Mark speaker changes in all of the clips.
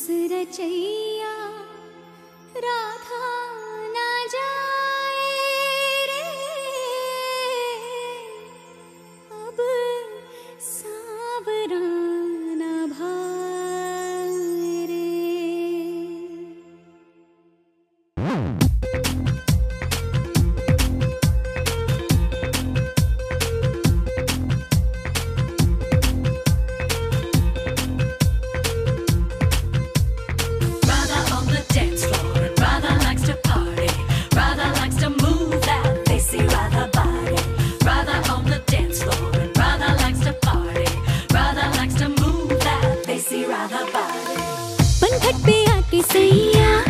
Speaker 1: रचया राधा पनघट पे आके सैया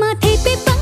Speaker 1: माथे पे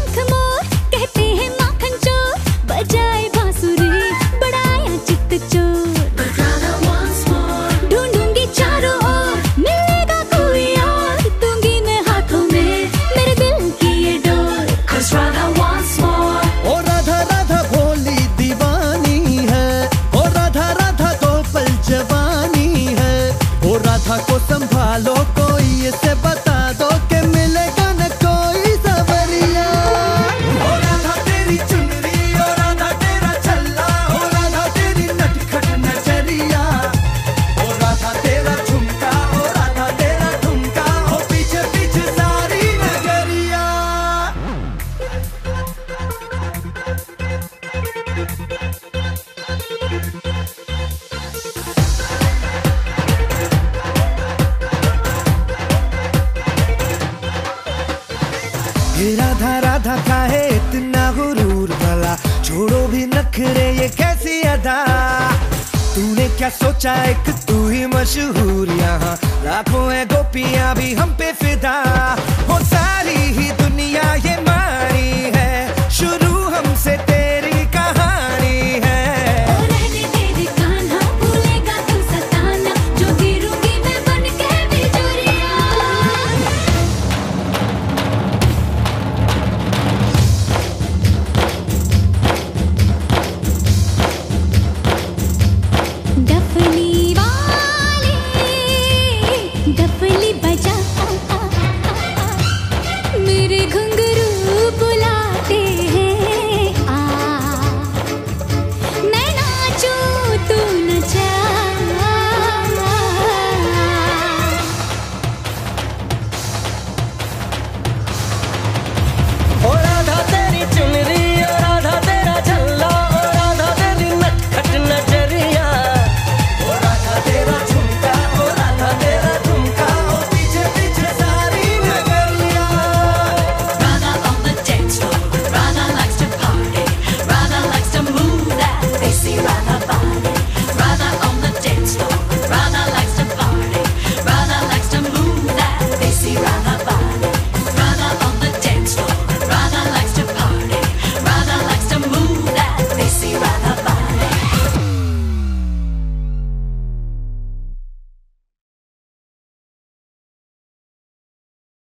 Speaker 2: क्या सोचा एक तू ही मशहूर यहाँ? लाखों है गोपियाँ भी हम पे फिर